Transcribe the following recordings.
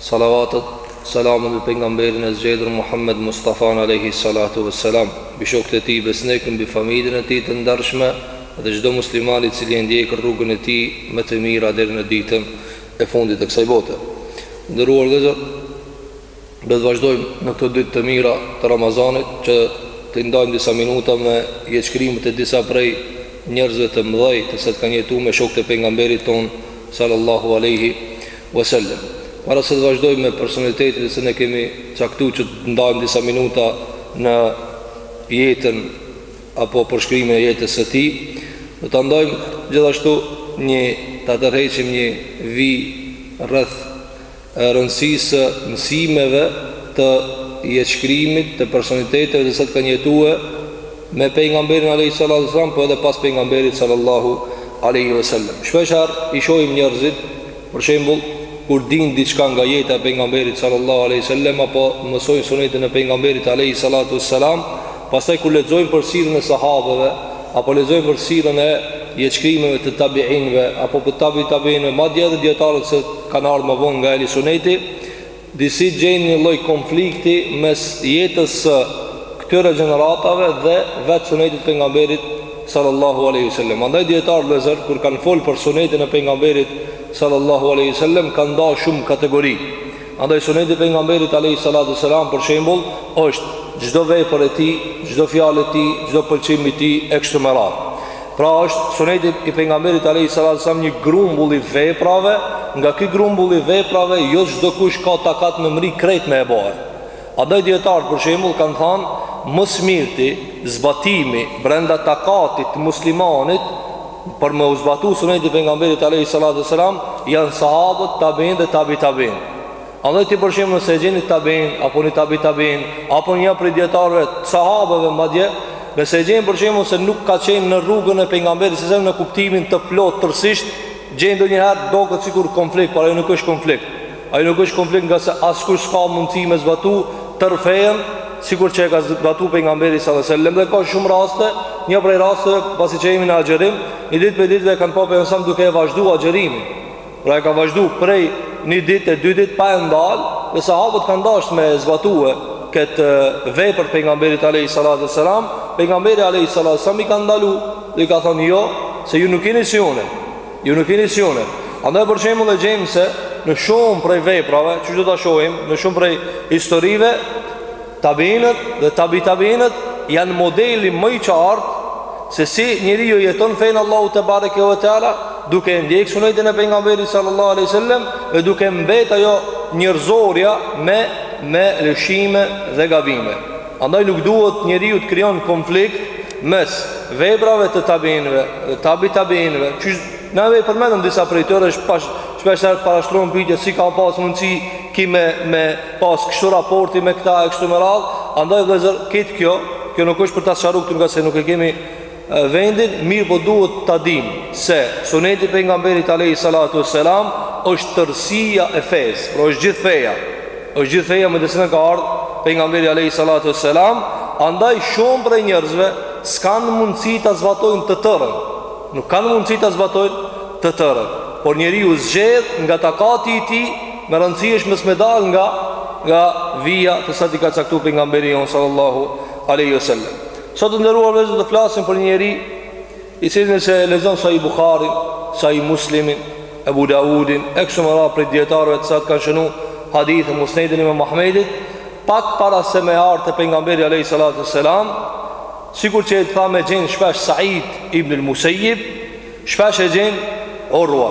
Salavatët, selamet mbi pejgamberin e zgjedhur Muhammed Mustafan alejhi salatu ves selam, mbi shokët e tij besnik, mbi familjen e tij të ndershme dhe çdo musliman i cili e ndjek rrugën e tij me të mira deri në ditën e fundit të kësaj bote. Të nderuar vëllezër, do të vazhdojmë në këto ditë të mira të Ramazanit që t'i ndajmë disa minuta me jetëshkrimet e disa prej njerëzve të mëdhenj të cilët kanë jetu me shokët e pejgamberit tonë sallallahu alejhi Wasallam. Para se të vazhdojmë me personalitetin se ne kemi caktu që të ndajmë disa minuta në jetën apo përshkrimin e jetës së tij, do ta ndajmë gjithashtu një ta tërheqim një vijë rreth rëndësisë së mësimeve të jetëshkrimit të personaliteteve të cilat kanë jetue me pejgamberin alejhi salatu selam po edhe pas pejgamberit sallallahu alejhi wasallam. Shpeshherë i shohim njerëzit Për shembull, kur dinë diçka nga jeta e pejgamberit sallallahu alaihi wasallam apo mësojnë sunetin e pejgamberit alaihi salatu wassalam, pastaj kur lexojnë për sirën e sahabëve apo lexojnë për sirën e jetëshkrimeve të tabiinëve apo për tabi tabiinëve, madje edhe dijetarët që kanë ardh ma vonë nga ehli suneti, Disi gjejnë një lloj konflikti mes jetës së këtyre gjeneratave dhe vetë Sunetit të Pejgamberit sallallahu alaihi wasallam. Andaj dijetarët vëllezër kur kanë fol për Sunetin e Pejgamberit sallallahu alaihi wasallam kanë nda shumë kategori. Andaj Suneti i Pejgamberit alaihi salatu wasalam për shembull është çdo vepër e tij, çdo fjalë e tij, çdo pëlqim i tij e kështu me radhë. Pra është suneti i pejgamberit alayhi salatu sallam një grumbull i veprave, nga ky grumbull i veprave jo çdo kush ka takat me mri krejt me e bo. Andaj dijetarët për shembull kanë thanë ma së mirti zbatimi brenda takatit të muslimanit për me u zbatu suneti i pejgamberit alayhi salatu sallam janë sahabët, tabiinët dhe tabi tabiinët. Andaj ti për shembull nëse e gjen një tabiin apo një tabi tabiin apo një prej dijetarëve të sahabëve madje, nëse e gjen për shembull se nuk ka qenë në rrugën e pejgamberit se në kuptimin e plotë tërësisht, gjen ndonjëherë duket sikur konflikt, por ajo nuk është konflikt. Ajo nuk është konflikt ngase askush s'ka mundësi me zbatu tërë fenë sikur që e ka zbatu pejgamberi sallallahu alajhi wasallam. Dhe ka shumë raste, një prej rasteve pasi që jemi në agjërim, një ditë prej ditëve e kanë pa pejgamberin duke e vazhdu agjërimin. Pra e ka vazhdu prej një dite dy ditë pa e ndal Dhe sahabët kanë dasht me zbatue këtë vepër pejgamberit Alehi Salatu Selam Pejgamberi Alejhi Salatu Selam i ka ndalu Dhe i ka thanë jo se ju nuk jeni si une Ju nuk jeni si une Andaj për shembull e gjejmë se në shumë prej veprave Që do ta shohim në shumë prej historive Tabiinët dhe tabi tabiinët janë modeli më i qartë se si njeriu jeton fenë e Allahut tebareke ve teala duke e ndjek sunetin e pejgamberit sallallahu alaihi wasallam dhe duke mbet ajo njerëzorja me me lëshime dhe gabime. Andaj nuk duhet njeriu të krijon konflikt mes veprave të tabiinëve dhe tabi tabiinëve. Qysh neve përmendëm disa prej tyre shpeshherë parashtron pyetja si ka pas mundësi ki me me pas kështu raporti me këta e kështu me radhë, andaj vëllezër këtë kjo, kjo nuk është për ta sqaru këtu ngase nuk e kemi vendin, mirëpo duhet ta dimë se suneti i pejgamberit aleyhi salatu selam është tërësia e fesë, pra është gjithë feja. Është gjithë feja me të cilën ka ardhë pejgamberi aleyhi salatu selam, andaj shumë prej njerëzve s'kanë mundësi ta zbatojnë të tërën. Nuk kanë mundësi ta zbatojnë të tërën, por njeriu zgjedh nga takati i tij Me rëndësi është mos me dalë nga Nga vijat të cilat i ka caktu pejgamberi jonë Sallallahu aleyhi sallam Sot të nderuar vëllezër do flasim për njeri të cilin nëse e lexon Sahih Buhari Sahih Muslimin Ebu Daudin E kështu me radhë prej dijetarëve të cilët kanë shënu hadithe Musnedin e imam Ahmedit Pak para se me ardhë te pejgamberi aleyhi salatu selam Sikur që e thamë e gjen shpesh Said ibn al-Musejib Shpesh e gjen Urva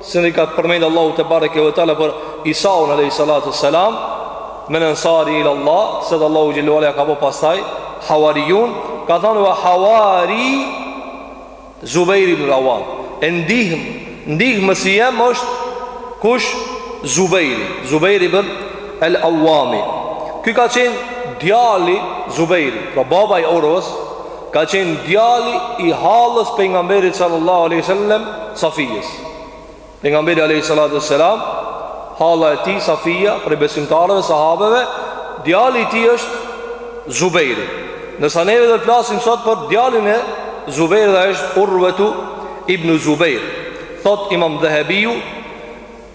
Cilën e ka përmendë Allahu tebareke ve teala për Isaun a.s. Men ensari ilallah, se dhe Allahu xhele ve ala ka po pastaj, Havarijun, ka thënë ve havari Zubejr ibn Avam. E ndihmë, ndihmësi jem është kush Zubejri, Zubejr ibn El Avami. Ky ka qenë djali i Zubejrit, pra baba i Urves, Ka qenë djali i hallës pejgamberit sallallahu aleyhi sallem Safijes Pejgamberi aleyhi salatu selam Halla e tij Safija prej besimtareve, sahabeve Djali i tij është Zubejri Ndërsa neve do flasim sot për djalin e Zubejrit dhe është Urvetu ibn Zubejr Thotë imam Dhehebiu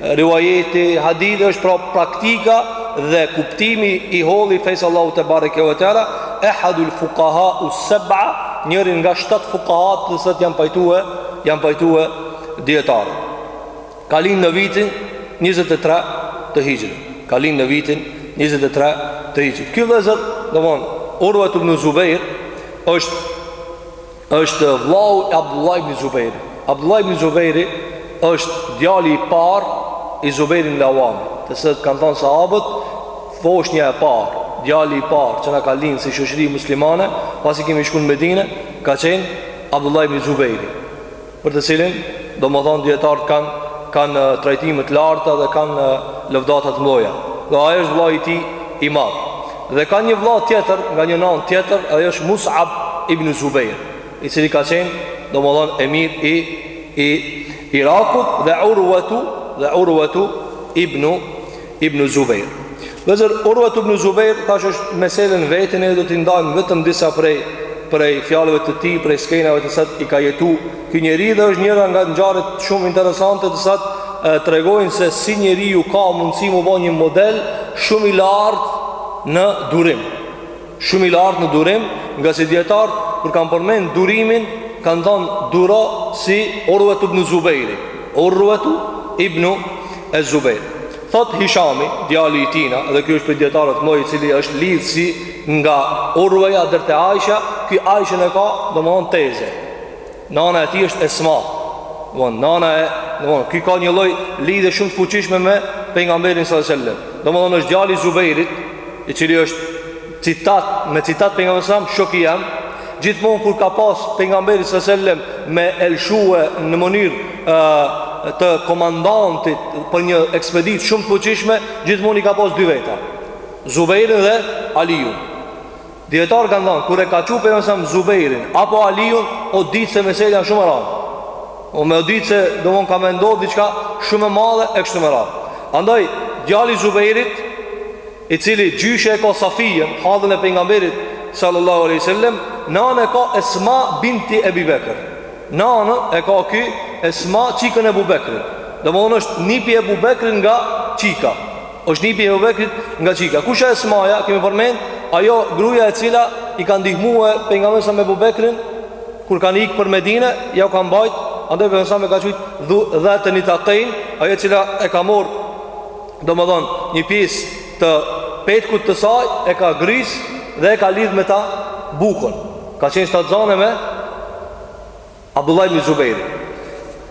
Rivajeti i hadithit është pra praktika dhe kuptimi i hollë i fesë Allahut tebareke ve teala Ehadul fukahau seba njëri nga shtatë fukahatë të cilët janë pajtue, janë pajtue dijetarët Ka lind në vitin 23 të hixhrit Ka lind në vitin 23 të hixhrit Ky vëllezër, domethënë, Urvetu ibn Zubejr është Është vllau i Abdullah ibn Zubejrit. Abdullah ibn Zubejri është djali i parë i Zubejr ibn El Avami, të cilit kanë thënë sahabët, foshnja e parë, djali i parë që na ka lind si shoqëri muslimane, pasi kemi shku në Medinë, ka qenë Abdullah ibn Zubejri. për të cilin, domethënë dijetarët kanë kanë trajtime të larta dhe kanë lëvdata të mëdha. Dhe ai është vëllai i tij i madh. Dhe ka një vëlla tjetër nga një nënë tjetër, ai është Mus'ab ibn Zubejr, i cili ka qenë domethënë emir i i Irakut dhe Urvetu dhe Urvetu ibn Ibn Zubejr. Vëllezër Urvetu ibn Zubejr tash është mesele në vete ne do t'i ndajmë vetëm disa prej prej fjalëve të tij, prej skenave të cilat i ka jetu ky njeri dhe është njëra nga ngjarjet shumë interesante të cilat tregojnë se si njeriu ka mundësi m'u ba një model shumë i lartë në durim. Shumë i lartë në durim, ngase dijetarët, kur kanë përmend durimin, kanë thonë duro si Urvetu ibn Zubejri. Urvetu ibn Zubejr. Thot Hishami, djali i tina, dhe kjo është prej dijetarëve ma i cili është lidhësi nga Urveja deri te Aisha, ky Aishen e ka, domethonë teze. Nana e tij është Esma. Domthon nana e, domthon ky ka një lloj lidhje shumë të fuqishme me pejgamberin sallallahu alajhi wasallam. Domthon është djali i Zubejrit, i cili është citat me citat pejgamberin sallallahu alajhi wasallam, shoki jem. Gjithmonë kur ka pas pejgamberi sallallahu alajhi wasallam me elshue në mënyrë ë të komandantit për një ekspeditë shumë të fuqishme, gjithmonë i ka pas dy veta. Zubejrin dhe Aliun. Dijetarët kanë thënë, kur e ka çu pejgamberi sa Zubejrin apo Aliun, o dit se meselja o shumë e randë. O dit se domethonë ka me ndodh diçka shumë e madhe e kështu me radhë. Andaj djali i Zubejrit, i cili gjyshe e ka Safijën, hallën e pejgamberit sallallahu alaihi wasallam, nanë e ka Esma binti Ebi Bekr. Nanë e ka ky Esma çikën e Ebu Bekrit. Domthonë është nipi i Ebu Bekrit nga çika. Është nipi i Ebubekrit nga çika. Kush është Esmaja? Kemi përmend, ajo gruaja e cila i ka ndihmuar pejgamberin s.a.v.s. me Ebubekrin kur kanë ikë për Medinë, jau ka mbajt, andaj pejgamberi s.a.v.s. e ka qujt Dhatu nitakejn, ajo e cila e ka marr domethonë një pjesë të petkut të saj e ka gris dhe e ka lidh me ta bukën. Ka qenë shtatzanë me Abdullah ibn Zubejri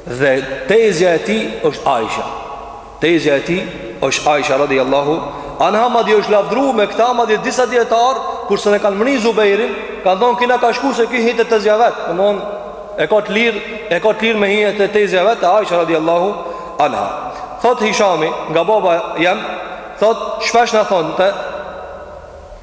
dhe tezja e tij është Aisha. Tezja e tij është Aisha radhiyallahu anha, madje është lavdëru me këta, madje disa dijetarë kur s'e kanë mrri Zubejrin, kanë thonë ky na ka shku se ky hin te tezja vet. Domthon e ka të lirë, e ka të lirë me hi te tezja vet te Aisha radhiyallahu anha. Thot Hishami, nga baba jem, thot shpesh na thonte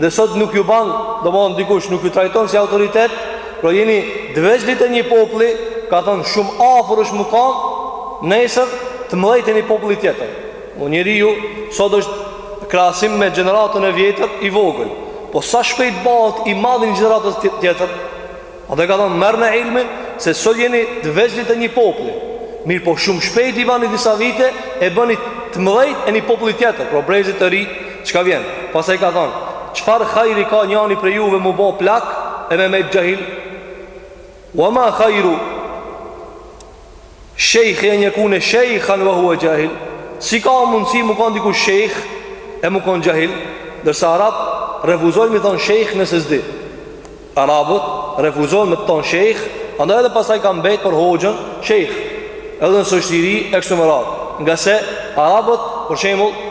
Dhe sot nuk ju ban, domethonë dikush, nuk ju trajton si autoritet, por jeni të vegjlit e një populli, ka thonë shumë afër është me kanë, nesër të mëdhejt e një populli tjetër. O njeriu, sot është krahasim me gjeneratën e vjetër i vogël, po sa shpejt bëhet i madhi i gjeneratës tjetër, Edhe ka thonë merrne ilmin se sot jeni të vegjlit të një populli. Mirëpo shumë shpejt i bani disa vite e bëni të mëdhejt e një populli tjetër, pra brezit të ri, çka vjen. Pastaj ka thonë, çfarë hajri ka njani prej juve mu bë plak e me met xhahil? Wa ma khairu Shejhi en yekune shejhan wa huwa xhahil, si ka mundësi mu kon dikush shejh e mu kon xhahil, ndërsa arabët refuzojnë mi thon shejh nëse s'di. Arabët refuzojnë me të thon shejh, andaj edhe pastaj ka mbet për hoxhën shejh. Edhe nëse është i ri e kështu me radhë, ngase arabët për shembull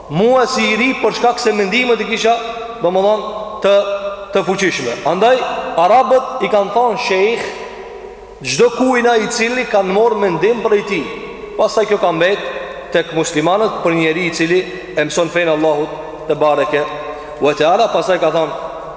Mua si i ri për shkak se mendimet i kisha domethën të të fuqishme. Andaj arabët i kanë thënë sheikh çdo kujna i cili kanë morr mendim prej tij. Pastaj kjo ka mbet tek muslimanët për një njeri i cili e mëson fenë e Allahut tebareke ve teala pastaj ka thënë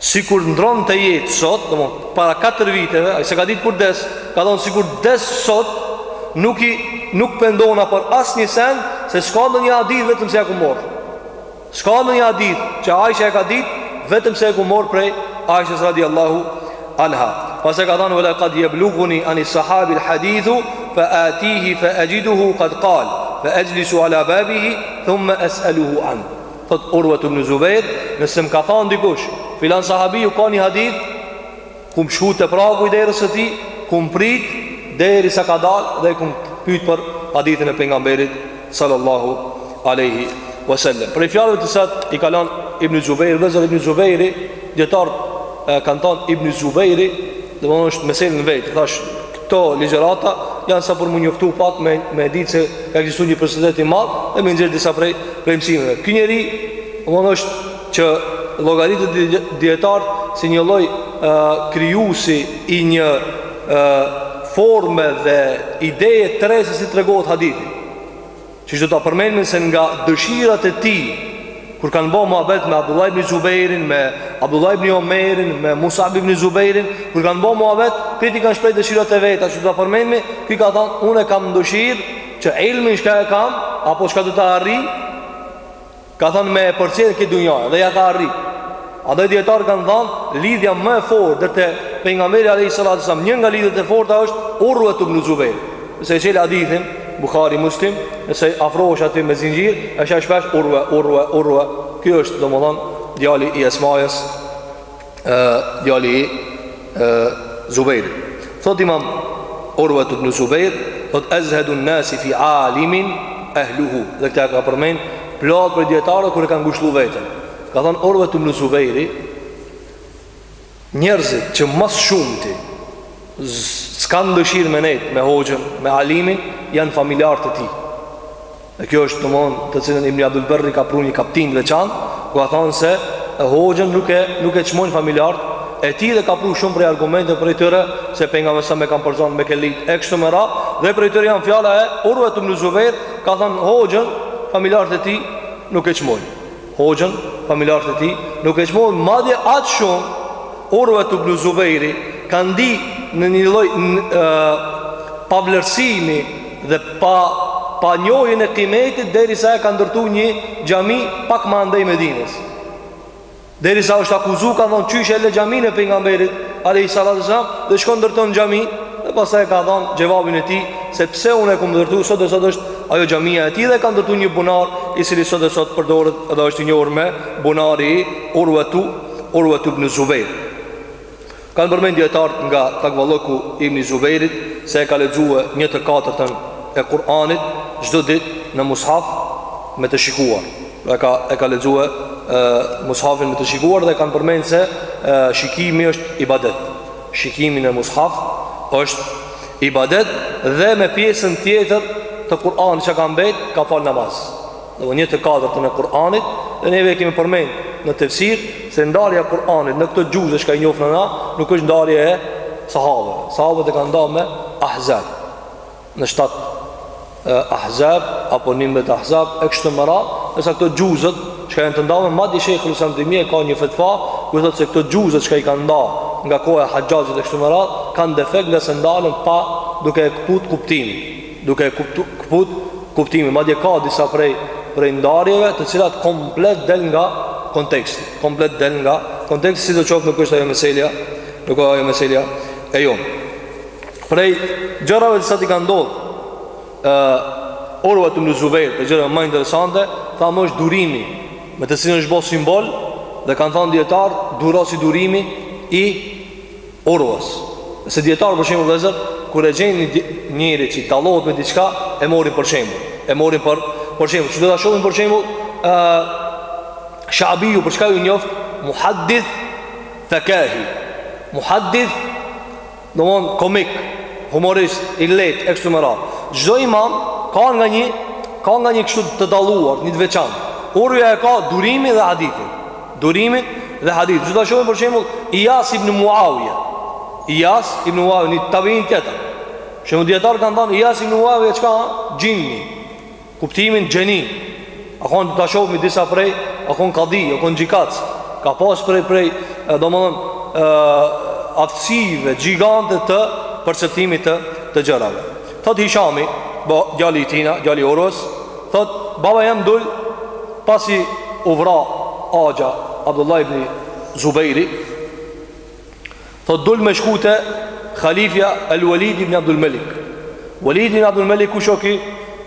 Sikur ndron të jetë sot, domethon, para 4 viteve, ai s'e ka ditë kur des, ka thonë sikur des sot, nuk, nuk pendona për asnjë sen, se s'ka ndonjë hadith vetëm se e kum morr. S'ka ndonjë hadith që Aisha e ka ditë, vetëm se e kum morr prej Aishasë radiAllahu anha. Pastaj ka thonë, ve lekad jebluguni ani sahabil hadithu, fa atihi fa ajiduhu kad kal, fa ajlisu ala babihi, thume es'eluhu anh. Thotë Urwat ibn Zubair, nëse më ka thënë dikush, filan sahabiu ka një hadith, kum shku te pragu i derës së tij, kum prit derisa ka dalë dhe e kum pyet për hadithin e pejgamberit sallallahu alaihi wasallam. Prej fjalëve ti sot i ka lënë Ibn Zubair, dhe Ibn Zubairi, dijetarët kanë thënë Ibn Zubairi, domthonë është mesele në vete, thash Këto ligjërata janë sa për m'u njoftu pak me, me ditë se ka ekzistu një personalitet i madh dhe me nxjerr disa prej, prej mësimeve. Ky njeri, domethënë është që llogaritet dijetarët si një lloj uh, krijuesi i një uh, forme dhe ideje të re se si tregohet hadithi. Qysh do ta përmendim se nga dëshirat e tij kur kanë bërë muhabet me Abdullah ibn Zubejrin, me Abdullah ibn Omerin, me Musab ibn Zubejrin, kur kanë bërë muhabet, krejt i kanë shpreh dëshirat e veta, që do ta përmendim, ky ka thënë, unë kam dëshirë që ilmin çka e kam apo çka do ta arrij Ka thënë me e përcjellë te dunjaja dhe ja ka arrit. Andaj dijetarët kanë thënë, lidhja më e fortë deri te pejgamberi alayhis salatu wassalam, një nga lidhjet e forta është Urwa ibn Zubair. Nëse e çel hadithin Buhari Muslim, nëse e ofron aty me zinxhir, e sheh shpesh Urwa, Urwa, Urwa. Ky është domethënë djali i Esmajës. djali i Zubejrit Thot imam Urvet ibn Zubejr Thot ezhedun nasi fi alimin ehluhu Dhe këtë e kanë përmend plot prej dijetarë kur e kanë ngushllu veten Ka thonë Urvet ibn Zubejri Njerëzit që ma s'shumti s'kanë dëshirë me nejt me hoxhën, me alimin Janë familjarët e tij E kjo është temë në të cilën Ibn Abdul Berri ka pru një kaptinë veçan, ku ka thonë se e hoxhën nuk e nuk e çmojnë familjart e tij dhe ka pru shumë prej argumente prej tyre se pejgamberin alejhi selam e kanë përzon mekelit e kështu me radhë dhe prej tyre janë fjala e Urve ibn Zubair ka thonë hoxhën familjart e tij nuk e çmojnë. Hoxhën, familjarët e tij, nuk e çmojnë madje aq shumë Urvetu ibn Zubejri ka ndi në një lloj pavlerësimi dhe pa panjohjen e kimetit derisa e ka ndërtu një xhami pak ma andej Medinës. Derisa është akuzu kanë thonë çysh e le xhaminë e pejgamberit alejhi salatu ve selam dhe shkon ndërton xhami dhe pastaj e ka dhan xhevabin e tij se pse unë e kam ndërtu, sot e sot është Ajo xhamia e tij dhe ka ndërtu një bunar i cili sot e sot përdoret dhe është i njohur me bunari i Urwatu Urwatu ibn Zubair. Kanë përmend dietarët nga takvallëku i ibn Zubairit se e ka lexuar një të katërtën e Kur'anit çdo ditë në mushaf me të shikuar. Pra ka e ka lexuar mushafin me të shikuar dhe kanë përmend se e, shikimi është ibadet. Shikimi në mushaf është ibadet dhe me pjesën tjetër të Kur'anit çka ka mbet, ka falë namaz. Dhe me një të katërtën e Kur'anit, dhe neve e kemi përmen në tefsir, se ndarja e Kur'anit në këto xhuze çka i njofim na, nuk është ndarja e sahabëve. Sahabët e kanë nda me ahzab. në shtat ahzab apo njëmbëdhjetë ahzab e kështu me radhë, ndërsa këto xhuzët çka janë të ndame madje Sheikhul Islam Tejmije ka një fetva ku thotë se këto xhuzët çka i kanë nda nga koha e Haxhaxhit e kështu me radhë kanë defekt ngase ndalen pa duke e këput kuptimin, duke e kuptu, këput kuptimin. Madje ka disa prej prej ndarjeve të cilat komplet del nga konteksti, komplet del nga konteksti sidoqoftë nuk është ajo meselja, nuk është ajo meselja e jonë. Prej gjërave të cilat i kanë ndodh uh, Urvetu ibn Zubejrit, e gjërave ma interesante thamë është durimi Me të cilin është bo simbol Dhe kanë thanë dijetarët duro si durimi i Urves Se dijetarët për shembull vëllezër kur e gjejnë një njeri që dallohet me diçka e morin për shembull E morin për, për shembull që do ta shohim për shembull uh, Shabiu për çka u njoft Muhaddith fekih Muhaddith Domthon komik, humorist, i lehtë e kështu me radhë. Çdo imam ka nga një ka nga një kështu të dalluar, një të veçantë. Urwja e ka durimin dhe hadithin. Durimin dhe hadithin. Do ta shohim për shembull Iyas ibn Muawiya. Iyas ibn Muawiya, një tabiin tjetër. Shumë dijetarë kanë thënë Iyas ibn Muawiya çka? Xhinni. Kuptimin gjeni A konë ta shofmi disa prej A konë kadi, a konë gjykatës Ka pas prej prej e, domethënë Aftësive gjigante të Perceptimit të, të gjërave Thot Hishami bo, djali i tina, djali Urves Thot baba jem dul Pasi u vra axha Abdullah ibn Zubejri Thotë dul me shku te Khalifja El Walid ibn Abdul Malik. Walid ibn Abdul Malik kush o ky?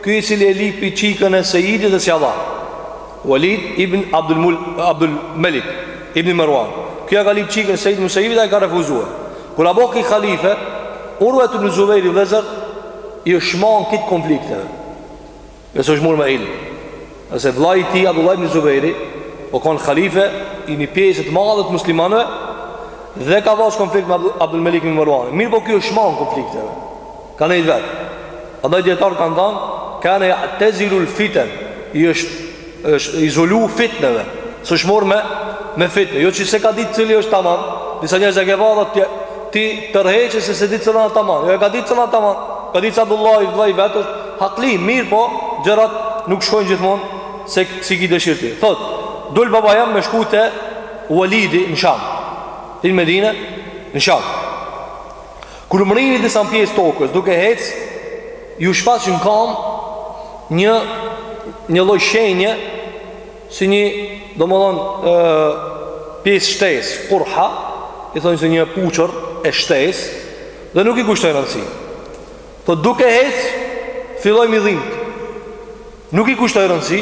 Ky i cili e lipi çikën e Sejidit dhe s'ja dha. Walid ibn Abdul Mul Abdul Malik ibn Marwan. Ky ja ka lip çikën e Sejid Musejibit dhe ai ka refuzue. Kur a bo ky Khalife, Urve ibn Zubejri vëllezër ju shmang këtyre konflikteve. Dhe është marrë me ilm. Edhe pse vllai i tij, Abdullah ibn Zubejri, o konë khalife i një pjese të madhe të muslimanëve, dhe ka pas konflikt me Abdul Melik ibn Marwan. Mirëpo ky u shmang konflikteve. Ka nejtë vetë. Andaj dijetarë kanë thanë, kane ja'tezilul fiten, i është është izolu fitneve së është morë me me fitne jo që s'e ka ditë cili është tamam disa njerëz e ke valla ti, ti tërheqe se s'e ditë cilla a tamam jo e ka ditë cilla a tamam ka ditë se Abdullahi, vllai i vet është hakli, mirëpo gjërat nuk shkojnë gjithmonë se si ki dëshirë ti thot, dul baba jem me shku te Ualidi në sham ti në medine në sham Kur mrini disa pjesë tokës duke hec, ju shfaq në kam një një lloj shenje si një, domethënë, ë pjesë shtesë, kurha, i thonë si një puçërr shtesë dhe nuk i kushtoi rëndësi. Tho duke hec, filloi mi dhimbë. Nuk i kushtoi rëndësi,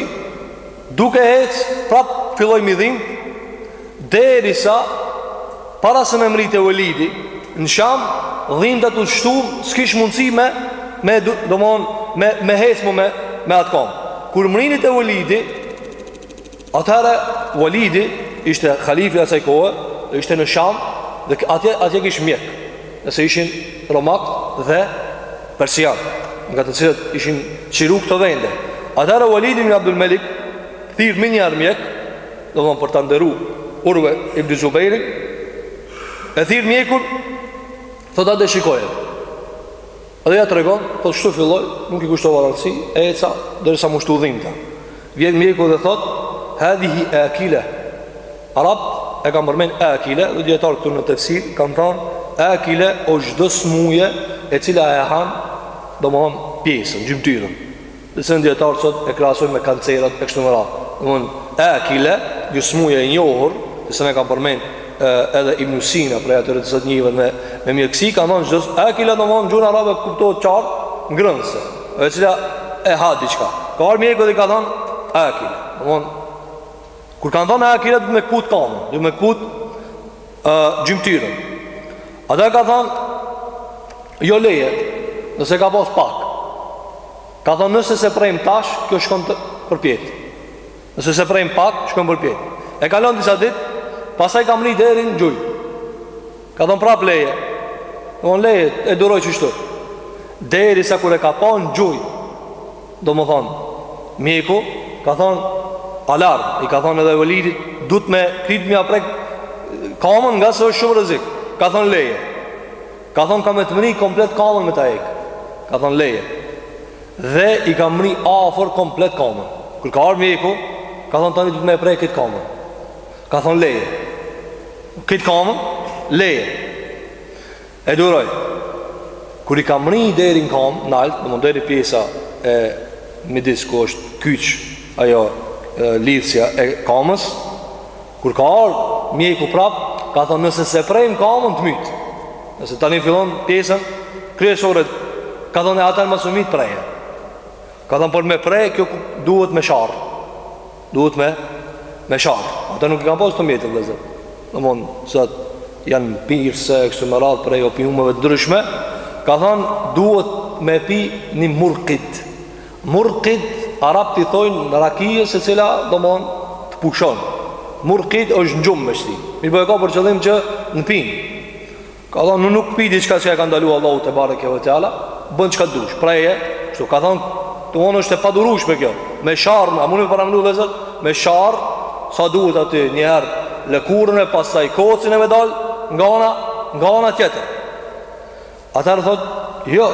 duke ecë, prap filloi mi dhim, derisa, para se me mrri te Velidi, në sham, dhimta tu u shtu, s'kish mundësi me, me, domethon, me, me hecë mo me, me atë kom. Kur mrini te Velidi, Atëherë Walidi ishte halifi i asaj kohe, ishte në Sham dhe atje atje kish mjek. Se ishin romak dhe persian, nga të cilët ishin çliru këto vende. Atëherë Walidi ibn Abdul Malik thirr menjëherë mjek, domethonë për ta nderu Urve ibn Zubairin, e thirr mjekun, thotë ta shikojë. Dhe ja tregon, thot kështu filloi, nuk i kushtova rëndësi, eca derisa m'u shtu dhimta. Vjen mjeku dhe thot, "Hadhihi akila." Arabt e kanë përmend akila, dhe dijetarë këtu në tefsir kanë thënë akila o çdo smuje e cila e han, domthon pjesën, gjymtyrën. Të cilën dijetart sot e krahasojnë me kancerat e kështu me radhë. Domthon akile, kjo smuja e njohur, të cilën e kan përmend edhe Ibn Sina prej atyre që sot njihen me me mjeksi ka thënë se akile domthon gjuha arabe kuptohet qart ngrënëse, e cila e ha diçka. Ka ardhur mjeku dhe ka thënë akile. Domthon kur kanë thënë akile du me kput kamën, du me kput gjymtyrën. Atëher ka thënë jo leje, nëse ka pas pak. Ka thënë nëse s'e prejmë tash, kjo shkon të përpjetë. Nëse s'e prejmë pak, shkon përpjetë. E kalon disa ditë, pasaj ka mri deri n'gjuj. Ka thënë prap leje. Domthon leje, e duroj qështu. Derisa kur e ka pa në gjuj, Domethonë, mjeku, ka thonë, alarm, i ka thonë edhe Velidit, dut me krejt m'ia pre kamën ngase është shumë rrezik. Ka thonë leje. Ka thonë ka me të mri komplet kamën me ta hek. Ka thonë leje. Dhe i ka mri afër komplet kamën. Kur ka ardh mjeku, ka thonë tani dut me e pre këtë kamën. Ka thonë leje. Këtë kamën, leje. E duroj. Kur i ka mri deri në kam, nalt, domthon deri pjesa e midis ku është kyç, ajo lidhësja e kamës, kur ka ardhë mjeku prap, ka thonë nëse s'e prejmë kamën të mytë, nëse tani fillon pjesën kryesore, ka thonë e atëher mos me myt preje. Ka thonë por me pre, kjo duhet me sharrë. duhet me me sharr. Ata nuk i kanë pasur ato mjete vëllezër. Domthon sot janë pirëse kështu me radh prej opiumeve të ndryshme, ka thënë duhet me pi një murkit. Murkit arabët i thojnë rakijës e cila domthon të pushon. Murkit është n'gjumë me t'shti. Mirëpo e ka për qëllim që në pinë. Ka thënë, unë nuk pi diçka që e ka ndalu Allahu tebareke ve teala, bën çka t'dush. Preje, kështu ka thënë, domthonë është e padurueshme kjo. Me sharr, a muni me paramenu vllezër? Me sharr, sa duhet aty një herë lëkurën e pastaj kocin e me dal nga ana nga ana tjetër. Atëher thot, jo,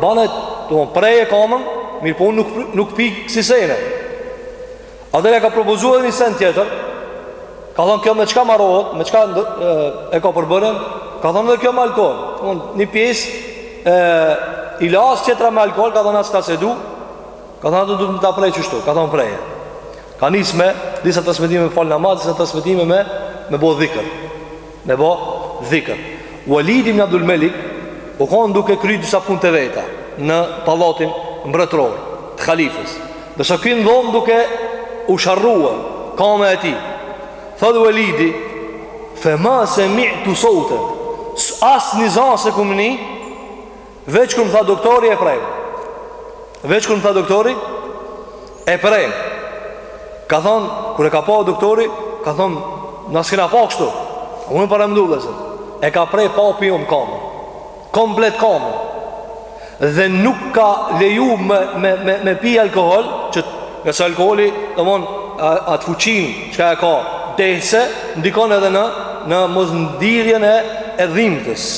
bane, domthonë preje kamën, mirëpo unë nuk nuk pi ksi sene. Atëherë ka propozuar një sen tjetër. Ka thonë kjo me çka marohet, me çka e ka përbërjen? Ka thonë edhe kjo me alkool. Domthon një pjesë ilaç, tjetra me alkool, ka thonë as këta s'e du. Ka thonë atëher duhet të ta pre qështu, ka thonë preje. Ka nis me disa transmetime me fal namaz, disa transmetime me me bë dhikr. Me bo dhikër Walid ibn Abdul Melik U konë duke kry disa punë të veta Në pallatin mbretëror Të khalifës Ndërsa ky në dhomë duke U sharru Kama e tij Thotë Walidi Fe ma semi'tu sawten Se as një zan s'e kam ni Veç kur më tha doktori e premë Veç kur më tha doktori E premë Ka thonë, kur e ka pa doktori Ka thonë, na s'kena pa kështu Mun me paramendu dhe se E ka pre pa opium kamën Komplet kamën Dhe nuk ka leju me, me, me, me pi alkohol Që ngase alkoholi Domethonë atë fuqinë Çka e ka Dejse ndikon edhe në Në mosndierjen e, e dhimtës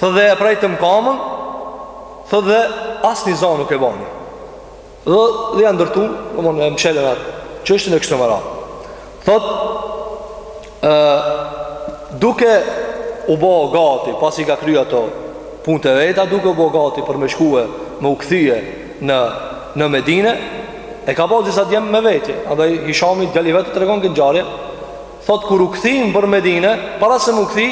Thot dhe e prejtën kamën Thot dhe as një zon nuk e bani Dhe, dhe ja ndërtun Domethon e mshelën atë Çështje në kësi mënyra Thot e, Duke u bo gati Pasi i ka kry ato Punë të veta duke u bo gati Për me shkue me u kthye Në, në Medine E ka bo disa djem me veti Andaj Hishami djali vet tregon këtë ngjarje Thotë kur u kthym për Medine, para se m'u kthy,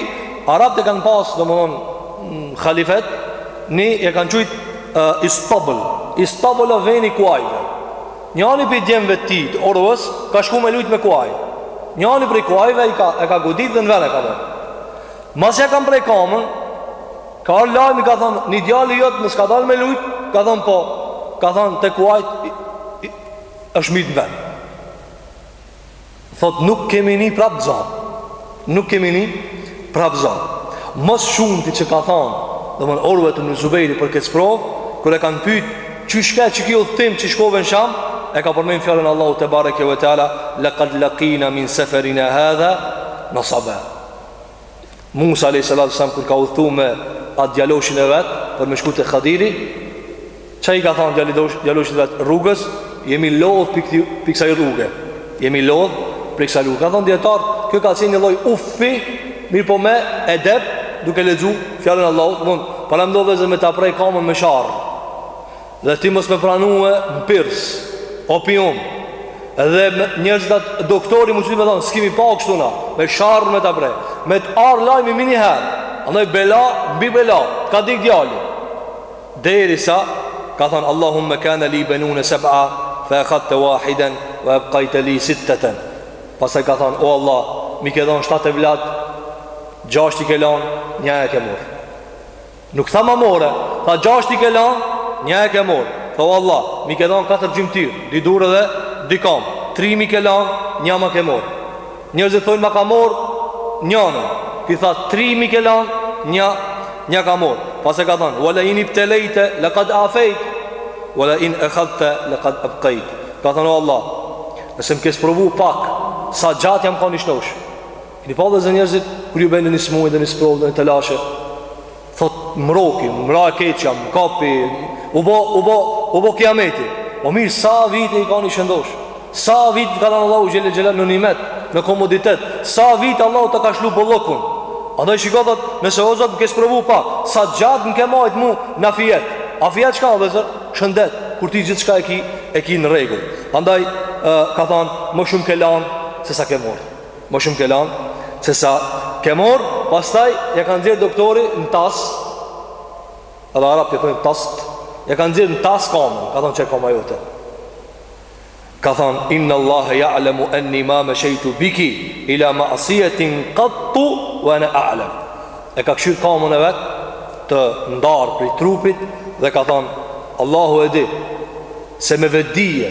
Arabët e kanë pas, domethonë, khalifet, një e kanë qujtë uh, istabël, istabël o veni i kuajve. Njani prej djemve tij, të Urves, ka shku me lujtë me kuaj. Njani prej kuajve i ka, e ka godit dhe në ven e ka vra. Masi ja kanë pre kamën, ka ardh lajmi i ka thonë, një djali jot a s'ka dalë me lujtë, ka thonë po, ka thonë te kuajt, është mytë në ven. Thot nuk kemi ni prap gjo Nuk kemi ni prap gjo Ma shumë ti që ka than Domethon Urve ibn Zubejri për këtë sprovë Kur e kanë pyt Qysh ka qenë ky udhëtim që shkove në Sham E ka përmen fjalën Allahu tebareke ve teala Lekad lekina min seferina hadha Nesaba Musa alayhi salatu wasalam kur ka udhëtu me atë djaloshin e vet për me shku te Khadiri, çka i ka thënë djalosh djaloshit vet rrugës, jemi lodh prej prej kësaj rruge. Jemi lodh prej kësaj rruge. Kanë thënë dijetarët, kjo ka qenë një lloj uffi, mirëpo me edep duke lexu fjalën e Allahut, domthon paramendo dhe me ta pre kamën me sharrë. Dhe ti mos me pranue me pi as Opium Dhe njerëzit doktori m'u çudit me thonë S'kimi pa kështu na Me sharrë me ta pre Me t'ardh lajmi meniherë Andaj bela mbi bela Ka dek djali Derisa Ka thonë Allahumme kane li benune seb'a Fe ekhadhte wahiden Ve ebkajte li sitteten Pastaj ka thonë O Allah M'i ke dhonë shtatë evlatë Gjashtë i ke lanë Nja e ke marrë Nuk tha ma more, tha gjasht i ke lan, një e ke mor Tha o Allah, mi ke dhan 4 gjymtyr, dy durë dhe dy kam Tri mi ke lan, një ma ke mor Njerëzit thojnë ma ka mor njanen Ky tha tri mi ke lan, një, një ka mor Pastaj ka than, wa la in ibtelejte, la kad afejt Wa la in ekhadhte, la kad abkejt Ka than o Allah, nëse më ke sprovu pak Sa gjatë jam kan i shnosh Kini pa vllezër njerëzit, kur ju bjen një smuj dhe një sprovë dhe një telashe, thot m'rroki, m'ra e keqja, më kapi, u bo, u bo, u bo kiameti. O mirë, sa vite je kan i shëndosh, sa vite ka dhan Allahu xhele xhele në nimet, në komoditet, sa vite Allahu ta ka shlu bollëkun. Andaj shiko dhe, nëse o zot më ke sprovu pak, sa gjatë më ke majtë mu në afijet. Afijet çka vllezër, shëndet, kur ti gjithçka e ki, e ki në rregull. Andaj, ka thanë, më shumë ke lanë, se sa ke morë. Më shumë ke lanë Se sa ke morë Pastaj ja ka nxjerr doktori në tas Edhe arabët thojnë tas Ja ka nxjerr në tas kamën Ka than qe kama jote Ka than Inna Allahe ja'lemu enni ma meshejtu biki Ila ma'sijetin kattu Wa ene a'lem E ka kshyr kamën e vetë Të ndarë prej trupit Dhe ka than Allahu e di Se me vetëdije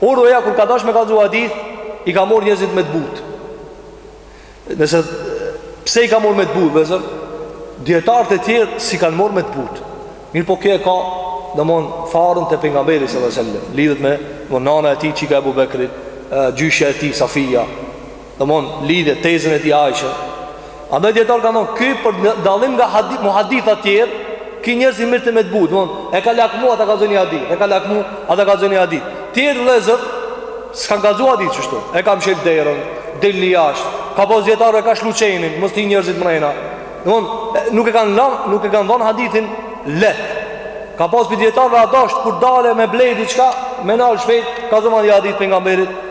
Urweja kur ka dasht me kallzu hadith, i ka mor njerëzit me të butë. Nëse pse i ka mor me të butë, vllezër? Dijetarët e tjerë s'i kanë mor me të butë. Mirëpo ky e ka domon farën te pejgamberi sallallahu alajhi wasallam. Lidhet me nana e tij Çika e Ebu Bekrit, gjyshja e tij Safia. Domon, lidhet, tezen e tij Aishe Andaj dijetarët kan thon, ky për dalim nga hadith, muhadithat tjerë Ky njerëzit i mirrte me të butë domon, E ka lakmu, a ta kallzoj një hadith E ka lakmu, a ta kallzoj një hadith Tjerët vllezër, s'kanë kallzu hadith qështu E ka mshel derën, dilni jashtë Ka pas dijetarë e ka shlu qenin, mos t'hijnë njerëzit mrena Domon, nuk e kanë lanë, nuk e kanë dhënë hadithin leht Ka pas prej dijetarëve u dasht, kur dale me ble diçka Me nalë shpejt, kallzoma një hadith t'pejgamberit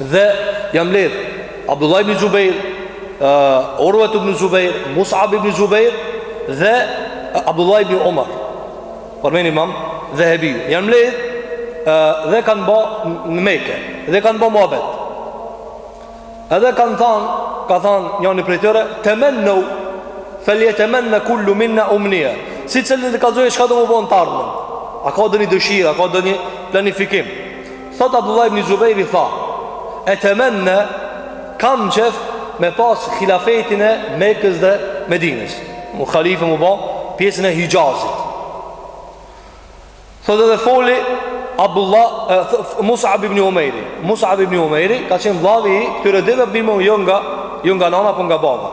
Dhe jan mbledh Abdullah ibn Zubair, uh, Urwa ibn Zubair, Mus'ab ibn Zubair dhe Abdullah ibn Umar. Përmend imam Dhehebi. Jan mbledh uh, dhe kanë bë në Mekë dhe kanë bë muhabet. Edhe kanë thënë, ka thënë njëri prej tyre, "Temennu falyatemanna kullu minna umniya." Secili le të kallzojë çka do me bo në t'ardhmen. A ka ndoni dëshirë, a ka ndoni planifikim? Thotë Abdullah ibn Zubejri tha, E temenne, kam qef me pas hilafetin e Mekës dhe Medinës. Mu halife mu ba pjesën e Hixhazit. Thotë edhe foli Abdullah Mus'ab ibn Umairi. Mus'ab ibn Umairi ka qenë vllavi i këtyre dyve bimo jo nga jo nga nana po nga baba.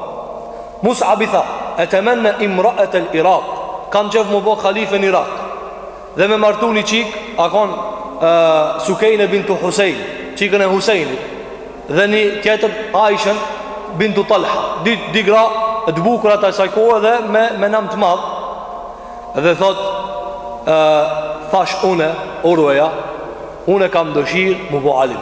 Mus'abi tha, "Atamanna imra'at al-Iraq." Kam qef mu ba halife në Irak. Dhe me martu një qikë, a kon Sukejne bintu Husejn, qikën e Husejnit, dhe një tjetër Aishën bintu Talha, dy, dy gra e të bukura t'asaj kohe dhe me, me nam të madh. Dhe thot, e, thash une, Urweja, une kam dëshirë mu bo alim.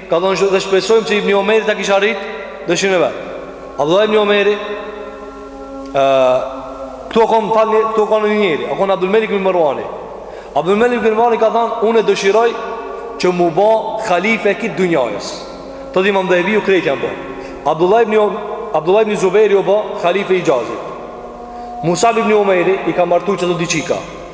Ka thonë edhe shpresojmë që Ibni Omeri ta kish arrit dëshirën e vet. Abdullah Ibni Omeri, këtu, këtu a konë një njeri, a konë Abdul Melik ibn Marwani. Abdul Melik ibn Marwani ka thonë, unë e dëshiroj që mu bo halife e krejt dunjajës. Thotë imam Dhehebiu krejt janë bo. Abdullah Ibni, Abdullah Ibni Zubejri u bo halife i Hixhazit. Musab Ibni Umejri i ka martu qëto dy qika.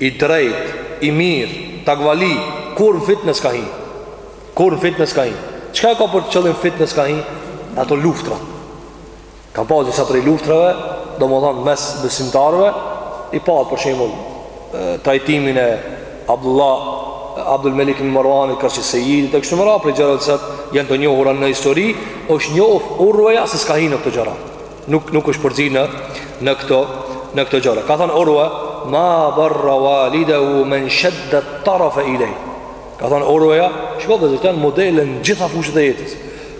I drejtë, i mirë, takvali, kurrë në fitnë s'ka hi. Kurrë në fitnë s'ka hi. Çka ka për qëllim fitnë s'ka hi? Ato luftra. Ka pas disa prej luftrave, domethonë mes besimtarve, i pa për shemull, trajtimin e Abdullah Abdul Melik ibn Marwanit, karshi Seidit e kështu me radhë, prej gjërave të cilat janë të njohura në histori, është njoft Urweja se s'ka hi në këto gjëra. Nuk nuk është përzi në në këto në këto gjëra. Ka thënë Urwa, ma barra walidahu man shadda tarfa ilayh. Ka thënë Urwa, shiko vllezër modele në gjitha fushat e jetës.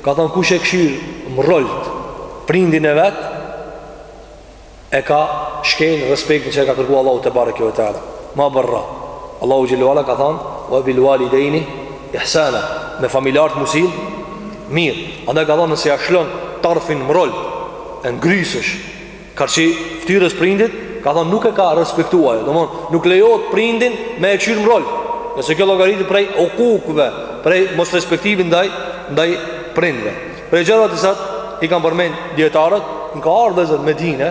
Ka thënë kush e kshyr mrrolt prindin e vet e ka shkel respektin që ka kërkuar Allahu tebareke ve teala. Ma barra. Allahu xhele ue ala ka thënë wa bil walidaini ihsana. Me familjarët mu sill Mirë, andaj ka thonë nëse ja shlon tarfin mrrol e ngrysësh karshi fytyrës prindit, ka thonë nuk e ka respektu ai. Domthon nuk lejohet prindin me e kshyr mrrol. Nëse kjo llogaritet prej ukukëve, prej mos respektimit ndaj ndaj prindve. Prej gjërave të cilat i kanë përmend dijetarët, na ka ardh vllezër në Medinë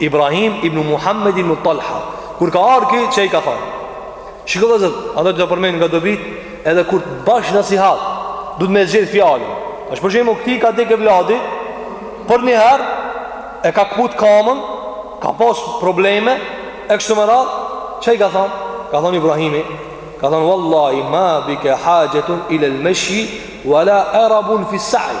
Ibrahim ibn Muhammed ibn Talha Kur ka ardh ky çka i ka thonë Shiko vllezër, andaj të përmend nga dobitë Edhe kur bash nasihat Duhet me zgjedh fjalë është për shembull këtij i ka dek evladi Për njëherë E ka këput kamën Ka pas probleme E kështu me radhë Çka i ka thonë? Ka thonë Ibrahimi Ka thonë Wallahi ma bike haxhetun ilel meshi Wala erabun fis saj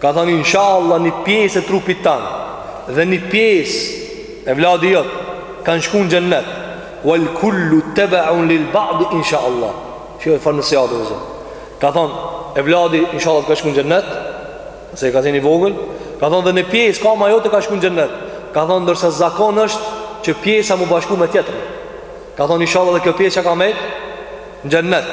Ka thënë inshallah një pjesë e trupit tand dhe një pjesë evladi jot kanë shkuar në xhennet. Wal kullu tab'un lil ba'd inshallah. Kjo është fjalë e Zot. Ka thënë evladi inshallah ka shkuar në xhennet, se ka qenë i vogël, ka thënë dhe një pjesë kama jote ka shkuar në xhennet. Ka thënë ndërsa zakon është që pjesa me u bashku me tjetrën. Ka thënë inshallah dhe kjo pjesë që ka met në xhennet.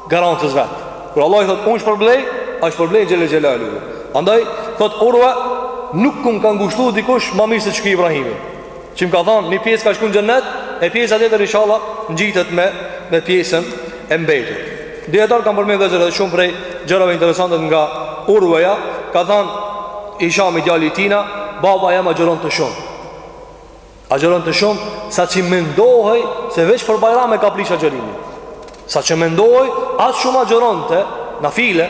Garantues vet. Kur Allahu thotë unë shpërblej, ai shpërblej xhel-le xhelaluhu. Andaj thotë Urwa nuk kum ka ngushllu dikush ma mirë se qiky Ibrahimi. Që më ka thënë, një pjesë ka shku në xhennet e pjesa tjetër inshallah ngjitet me, me pjesën e mbetur. Dijetarët kanë përmend, vëllezër, shumë prej gjërave interesante nga Urveja. Ka thënë, Hishami djali i tina, baba jem agjëronte shumë Agjëronte shumë Sa që mendohej Se veç për bajram e ka prish agjërimin Sa që mendohej Aq shumë agjëronte Nafile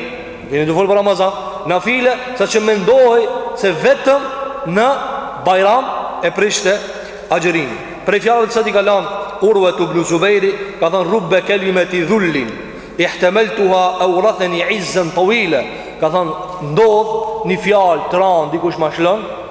Jeni tu fol për Ramazan Nafile Sa që mendohej Se vetëm në bajram E prishte agjërimin Prej fjalëve të cilat i ka lan Urvetu ibnu Zubejri Ka thënë rubbe kelimeti dhullin ihtemeltuha eurathetni izzen tawilen Ka thënë Ndodh një fjalë të ranë Dikush ma lshon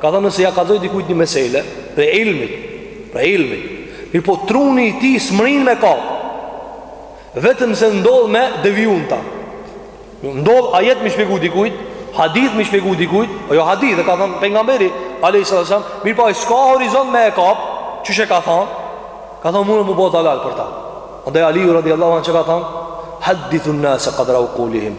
Ka thënë nëse ja kallzon dikujt një mesele prej ilmit, prej ilmit. Mirë po truni i tij s'mrrin me e kap. Vetëm se ndodh me deviju n'ta. Ndodh ajet me i shpjegu dikujt, hadith me i shpjegu dikujt, a jo hadith e ka thënë pejgamberi alayhis salam, mirë po ai s'ka horizont me e kap, qysh e ka thënë? Ka thënë mun me u bo dalal për ta. Andaj Aliu radiallahu anhu çka ka thënë? Hadithun nas qadra uqulihim.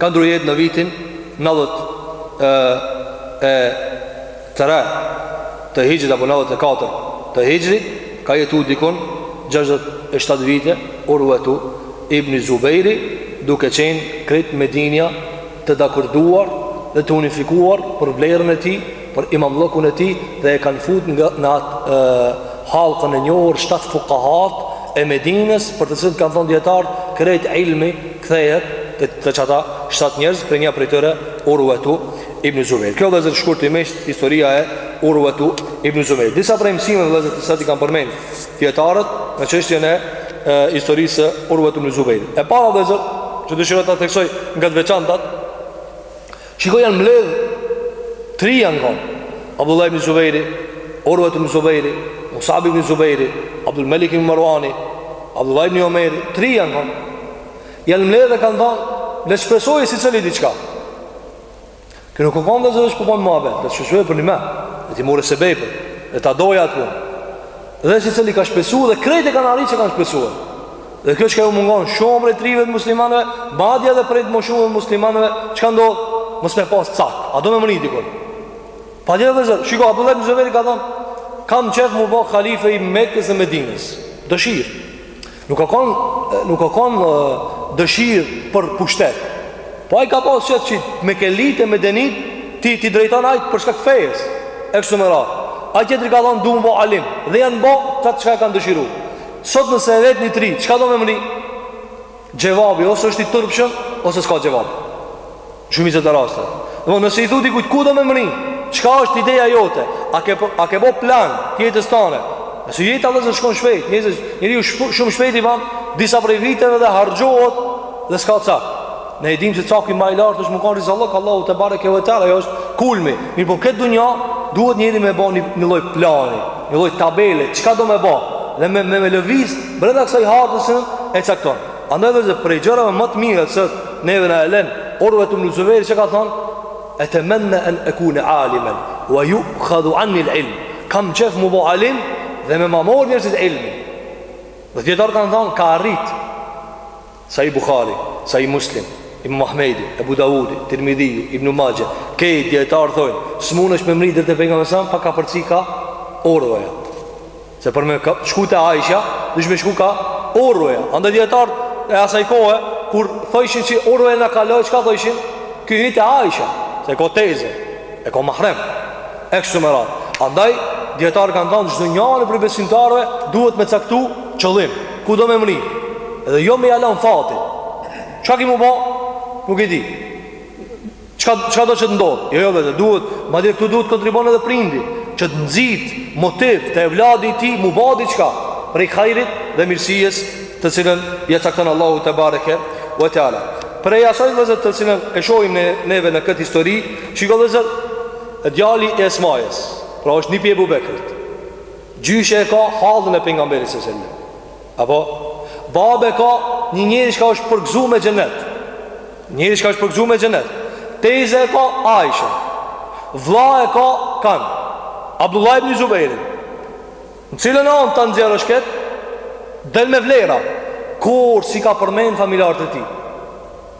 Ka ndru jetë në vitin 93 të hixhrit apo 94 të hixhrit, ka jetu dikun 67 vite Urwetu ibn Zubejri, duke qenë krejt Medinja të dakorduar dhe të unifikuar për vlerën e tij, për imamllëkun e tij dhe e kanë fut në atë hallkën e njohur shtatë fukahatë e Medinës për të cilët kanë thënë dijetarët krejt ilmi Kthehet te qata shtatë njerëz prej nja prej tyre Urwetu ibn Zubair. Kjo vëllezër shkurtimisht historia e Urwetu ibn Zubair. Disa prej mësimeve vëllezër të cilat i kanë përmend dijetarët në çështjen e historisë së Urwetu ibn Zubair. E para vëllezër që dëshiroj ta theksoj nga të veçantat Shiko janë mbledh, të ri janë kon. Abdullah ibn Zubairi, Urwa ibn Zubairi, Musab ibn Zubairi, Abdul Malik ibn Marwani, Abdullah ibn Omer, të ri janë kon. Janë mbledh dhe kanë thënë, le të shpresojë secili diçka. Kë nuk kanë dhënë zësh po bën muhabet, le të shpresojë për një më. Dhe ti morë se bejë, le ta doja atë. Dhe secili ka shpresu dhe krejt e kanë arri ça kanë shpresuar. Dhe kjo çka ju mungon shumë prej t'rive muslimanëve, madje dhe prej të moshumve muslimanëve, çka ndodh, mos me pas cak, a do me mri diku. Madje vllezër, shiko, Abdullah ibn Zubejri ka thonë, kam qef mu bo halife i Mekës dhe Medinës, dëshirë. Nuk ka konë, nuk ka konë dëshirë për pushtet. Po ai ka pas qef që mekelitë e medenitë, t'i, t'i drejton ai për shkak fejes, e kështu me radhë. Ai tjetri ka thonë, du mu bo alim, dhe janë bo, qat çka kanë dëshiru. Sot nëse e vet një t'ri, çka do me mri? Xhevabi, ose është i turpshëm, ose s'ka xhevab. Shumicën e rasteve. Dhe nëse i thu dikujt, ku do me mri? Çka është ideja jote? A ke, po, a ke bo plan t'jetës tane? Se jeta vllezër shkon shpejt, njeri, njeriu shumë, shumë shpejt i ban, disa prej viteve dhe harxhohet dhe s'ka cak. Ne e dim se caki ma i lartë është me kanë rizallëk, Allahu tebareke ve teala, ajo është kulmi. Mirëpo këtë dunja, duhet njeri me bo një, një lloj plani. Një lloj tabele, çka do me bo? Dhe me me, me lëviz brenda kësaj hartës e cakton. Andaj vllezër prej gjërave më të mira se neve na e lën Urvetu ibnu Zubejri çka ka thon etemenna en ekune alimen wa jukhadhu annil ilm kam qef mu bo alim dhe me ma marr njerëzit ilmin dhe dijetarët kanë thonë ka arrit Sahih Buhari, Sahih Muslim, Imam Ahmedi, Ebu Daudi, Tirmidhiu, Ibnu Maxhe, krejt dijetarët thojnë, s'munesh me mri deri te pejgamberi alejhi selam pa kapërci kah Urveja. Se për me shku te Aisha, dush me shku kah Urveja. Andaj dijetarët e asaj kohe, kur thojshin që Urveja na kaloi, çka thojshin? Ky hyn te Aisha, se e ka teze, e ka mahrem. E kështu me radhë. Andaj dijetarët kanë thënë çdo njëri prej besimtarëve duhet me caktu qëllim. Ku do me mri Edhe jo me ja lan fatit Çka ki mu ba Nuk e di Çka, çka do që të ndodhë Jo jo vllezër duhet Madje këtu duhet kontribon edhe prindi Që të nxit motiv te evladi i tij Mu ba diçka Prej hajrit dhe mirësijes Të cilën Ja cakton Allahu tebareke ve teala Prej asaj vllezër të cilën E shohim ne, neve në këtë histori Shiko vllezër Djali e Esmajes Pra është nipi i Ebu Bekrit Gjyshe e ka hallën e pejgamberit sallallahu alaihi wasallam. Apo babë e ka një njeri që është përgëzuar me xhenet. Njeri që është përgëzuar me xhenet. Tejze e ka Aishën. Vlla e ka kan Abdullah ibn Zubejrin. Në cilën anë ta nxjerrësh kët? Del me vlera. Kurrë s'i ka përmend familjarët e tij.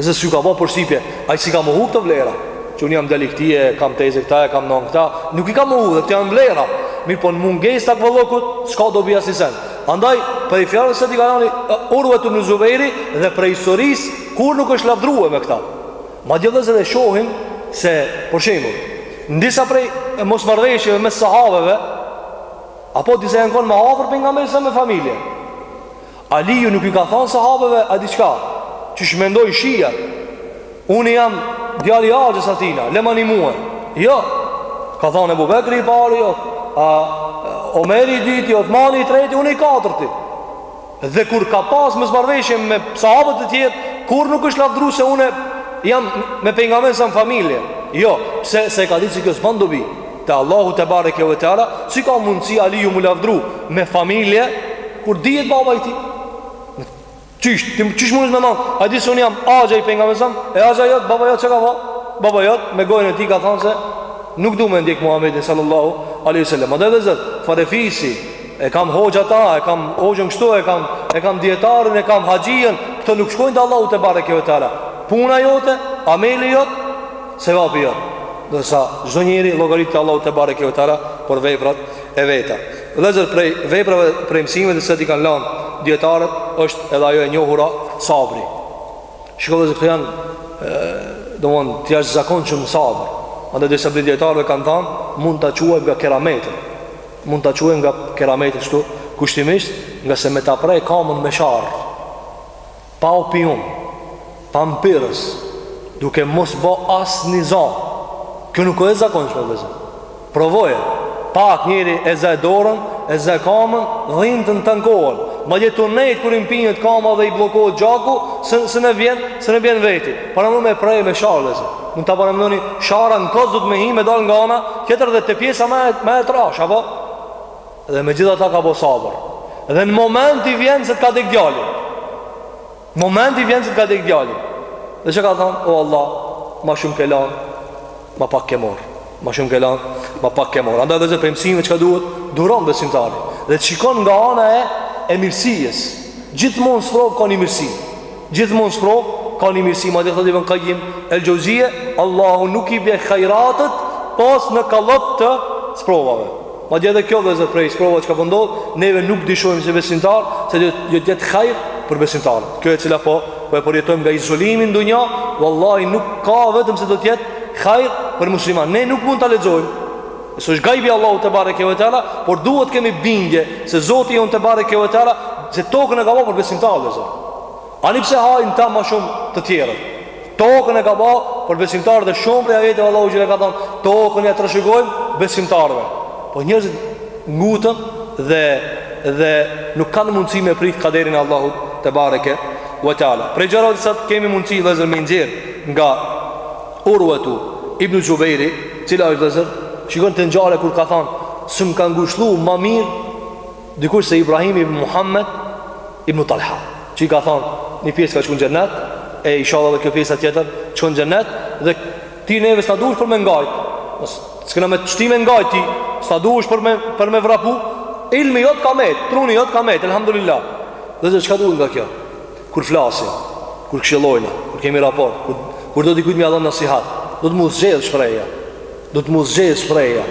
Se s'ju ka ba përshtypje, ai s'i ka mohu këto vlera, që unë jam djali i këtij e kam teze këta e kam nënë këta, nuk i ka mohu dhe këto janë vlera. Mirëpo në mungesë të takvallëkut, s'ka dobi asnjë send. Andaj, prej fjalës së tij ka thanë, Urvetu ibnu Zubejri dhe prej historisë, kurrë nuk është lavdru me këta. Madje vllezër e shohim se, për shembull, në disa prej mosmarrëveshjeve mes sahabëve, apo disa janë konë ma afër pejgamberit alejhi selam me familje. Aliju nuk i ka thonë sahabeve a di çka qysh mendojnë shia unë jam djali i axhës së tina lemani mua jo ka thonë Ebu Bekri i pari jo a Omeri i dyti Uthmani i treti unë i katërti dhe kur ka pas mosmarrëveshje me sahabët e tjerë kurrë nuk është lavdru se unë jam me pejgamberin sa familje jo pse se e ka ditë se kjo s'bën dobi Te Allahu tebareke ve teala, si ka mundësi Aliu mu lavdru me familje kur dihet baba i tij? Qysh, ti qysh mund të më thon? A di se un jam axha i pejgamberit? E axha jot, baba jot çka ka? Baba jot me gojën e tij ka thënë se nuk du me ndjek Muhamedin sallallahu alaihi wasallam. Andaj vëllezër, farefisi e kam hoxha ta, e kam hoxhën kështu, e kam e kam dietarin, e kam haxhiën, këto nuk shkojnë te Allahu tebareke ve teala. Puna jote, ameli jot, Sevapi jot, ndërsa çdo njeri llogarit te Allahu tebareke ve teala për veprat e veta. Vëllezër prej veprave prej mësimeve të cilat i kanë lënë dietarët është edhe ajo e njohura sabri. Shikoj se këto janë ë domthon të jashtëzakonshëm sabër. Andaj disa prej dietarëve kanë thënë mund ta quajmë nga kerametet. Mund ta quajmë nga kerametet kështu kushtimisht nga se me ta pre kamën me sharrë. Pa opium, pa mpirës, duke mos bo asnjë za. Kjo nuk o e zakonshme vëllezër. Provoje, pak njeri e zë dorën, e zë kamën, dhimtë tanë kohën. Madje tu nejtë kur i mpinhet kama dhe i bllokohet gjaku, s'e, s'e ndjen, s'e ndjen veti. Paramendo me pre me sharrë vëllezër. Mund ta paramendoni, sharra në kocë duhet me hi me dalë nga ana tjetër dhe te pjesa ma, ma e trashë, apo? Dhe me gjithë atë ka bo sabër Dhe në moment i vjen se të ka dek djali Moment i vjen se të ka dek djali Dhe çka ka thonë, o Allah, ma shumë ke lanë, ma pak ke marrë Ma shumë ke lanë, ma pak ke marrë Andaj vëllezër prej mësimeve çka duhet, duron besimtari Dhe shikon nga ana e, e mirësisë Gjithmonë sprova ka një mirësi Gjithmonë sprova ka një mirësi, madje thotë Ibn Kajim el-Xhevzije, Allahu nuk i bjen hajratet pos në kallëp të sprovave. Madje edhe kjo vëllezër prej sprovave çka po ndodh, neve nuk dyshojmë si besimtar se do të jetë hajr për besimtarët. Kjo e cila po po e përjetojmë nga izolimi në dunja, vallahi nuk ka vetëm se do të jetë hajr për musliman. Ne nuk mund ta lexojmë Se është gajbi i Allahut tebareke ve teala Por duhet kemi bindje Se Zoti jonë tebareke ve teala Se tokën e ka ba për besimtarë vëllezër Ani pse hajnë ta ma shumë të tjerët Tokën e ka ba për besimtarë dhe shumë prej ajeteve Allahu xhele ka thonë Tokën ua trashëgojmë besimtarëve Po njerëzit nguten dhe, dhe nuk kanë mundësi me pritë kaderin e Allahut tebareke ve teala Prej gjërave të cilat kemi mundësi vëllezër me nxjerrë nga Urvetu ibn Zubejri, cila është vllezër, shiko këtë ngjarje kur ka thanë, s'më ka ngushllu ma mirë, dikush se Ibrahim ibn Muhammed ibn Talha, që i ka thanë, një pjesë ka shku n'xhennet, e inshallah dhe kjo pjesa tjetër, shkon n'xhennet, dhe ti neve s'na duhesh për me ngajt, s'kena me të shti me ngajt ti, s'na duhesh për me, për me vrapu, ilmi jot ka met, truni jot ka met, elhamdulillah, vllezër, çka duhet nga kjo? Kur flasim, kur këshillojna, kur kemi raport, kur, kur do dikujt me ia dhon nasihat, duhet m'u zgjedh shprehja, duhet m'u zgjedh shprehja,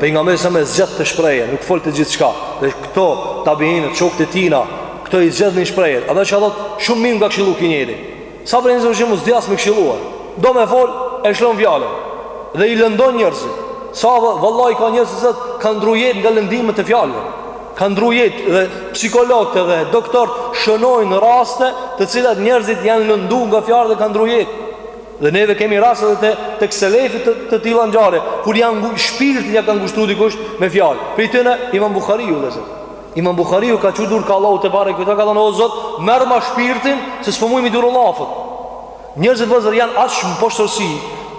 Pejgamberi alejhi selam zgjedhte shprehje, nuk folte gjithçka, dhe këto tabiinët, shokët e tina, këto i zgjedhnin shprehjet, ata çka thotë, shumë mirë m'ka këshillu ky njeri, sa prej njerëzve shumë, s'di as me këshillu, do me folë, e shlon fjalën, dhe i lëndon njerëzit, sa vë, vëlla ka njerëz, ka ndrru jetë nga lëndimet e fjalëve, Ka ndrru jetë dhe psikologët dhe doktorët shënojnë raste të cilat njerëzit janë lëndu nga fjalët dhe kanë ndrru jetë. Dhe neve kemi raste edhe te, tek selefët të, të tilla ngjarje, kur janë ngu, shpirtin ja ka ngushtu dikush me fjalë. Prej tyne, imam Buhariu vllezër. Imam Buhariu ka çu durt ka Allahu tebareke ve teala, ka thënë o zot, merrma shpirtin, se s'po muj me i duru llafet. Njerëzit vëllezër janë aq në poshtërsi,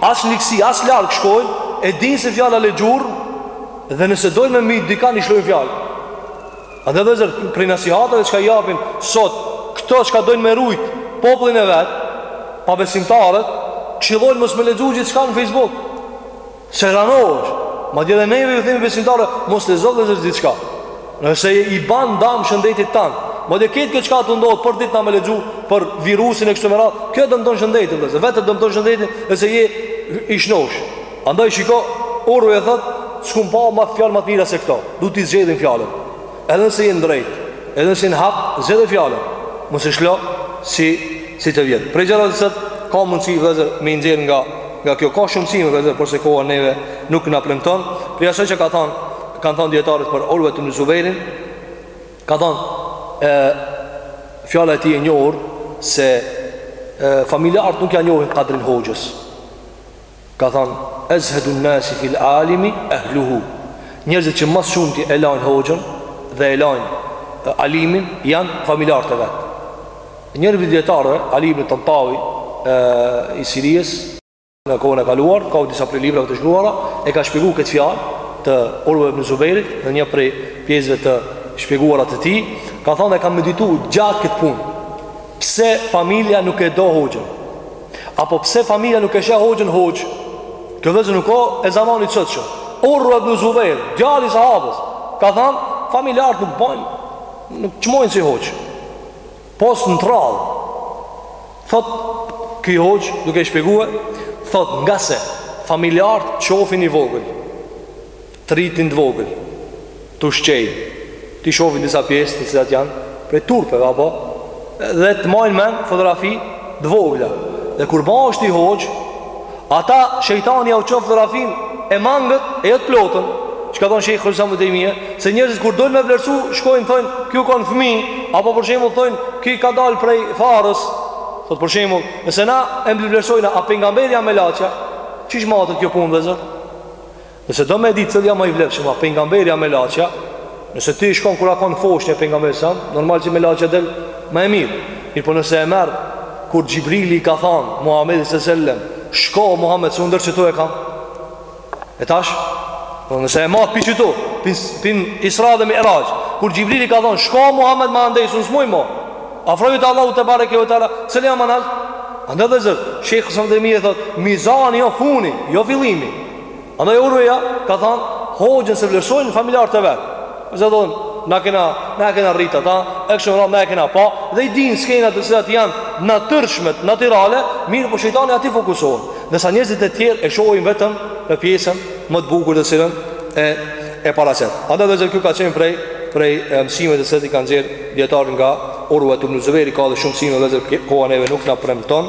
aq në ligësi, aq larg shkojnë, e dinë se fjala le gjurmë dhe nëse dojnë me mbyt dikan i shlojnë fjalë. A dhe vëllezër prej nasihatave çka japin sot, këto çka dojnë me rujt popullin e vet, pabesimtarët, këshillojnë mos me lexu gjithçka në Facebook. Se ranohesh. Madje dhe neve ju themi besimtarëve, mos lexo vllezër gjithçka. Nëse i ban dam shëndetit tand, madje këtë që çka tu ndodh përditë na me lexu për virusin e kështu me radhë, kjo dëmton shëndetin vllezër, vetë dëmton shëndetin nëse je i shnosh. Andaj shiko, Urve thot, s'kam pa ma fjalë ma të mira se këto. Duhet t'i zgjedhim fjalën. Edhe nëse je n'drejt Edhe nëse je n'hak Zgjedhe fjalën Mos e shlo si, si të vjet Prej gjërave sot Ka mundësi vllezër Me i nxjerrë nga Nga kjo ka shumë mësime vllezër Por se koha neve Nuk na premton Prej asaj që ka thonë Kanë thonë dijetarët për Urve ibn Zubejrin Ka thonë e, Fjala e tij e njohur Se familjarët nuk ja njohin kadrin hoxhës Ka thënë ezhedun nasi fil alimi ehluhu. Njerëzit që më së shumti e lajnë hoxhën dhe e lajnë alimin janë familjarët e vet. Njëri prej dijetarëve, Ali ibn Tantavi i Sirisë, në kohën e kaluar, ka disa prej librave të shkruara, e ka shpjeguar këtë fjalë të Urve ibn Zubejrit në një prej pjesëve të shpjeguara të tij, ka thënë e kam medituar gjatë këtë punë. Pse familja nuk e do hoxhën? Apo pse familja nuk e sheh hoxhën hoxh? Kjo vllezër nuk o e zamanit sotshëm. Urve ibn Zubejr, djali i sahabës, ka thanë, familjarët nuk t'bajnë, nuk t'çmojnë si hoxhë. Pos në t'rrallë, thot, ky hoxhë, duke i shpjegue, thot, ngase, familjarët t'shofin i vogël. Të rritin të vogël, të ushqejnë, t'i shohin disa pjesë të cilat janë prej turpeve apo dhe të majnë mend fotografi të vogla. Dhe kur bahesh ti hoxhë, ata shejtani jau çon fotografin e mangët e jo të plotën, që ka thonë Shejhul Islam Ibn Tejmije, se njerëzit kur dojnë me vlerësu, shkojnë, thonë, ky u kanë fëmi, apo për shembull, thonë, ky ka dalë prej farës, thotë për shembull, nëse na e vlerësojmë, a pejgamberi a melaqja, qysh matet kjo punë vllezër? Nëse do me ditë cilli a ma i vlefshëm, a pejgamberi a melaqja, nëse ti shkon kur o konë foshnje pejgamberi alejhi selam, normal që melaqja del ma e mirë. Mirëpo nëse e merr, kur Xhibrili i ka thanë Muhammedit alejhi selam, shko Muhammed se deri qitu e kam. E tash, po nëse e mat pi qitu, pi n', pi n' Isra dhe Miraxh, kur Xhibrili ka thanë, shko Muhammed ma andej, se unë s'muj mo, afroju Allahut tebareke ve teala, cilli a ma nalt? Andaj vllezër, Shejhul Islam Ibn Tejmije thotë, mizani o funi, jo fillimi, Andaj Urveja ka thënë hoxhën s'e vlerësojnë familjarët e vet. Se thonë na kena, na e kena rrit ata, e kështu me radhë na e kena pa dhe i dinë skenat të cilat janë natyrshme, natyrale, mirëpo shejtani aty fokusohet. Ndërsa njerëzit e tjerë e shohin vetëm në pjesën më të bukur të cilën e e paraqet. Andaj vllezër kjo ka qenë prej prej mësimeve të cilat i kanë nxjerrë dijetarët nga Urve ibn Zubejri, ka dhe shumë mësime vllezër, koha neve nuk na premton.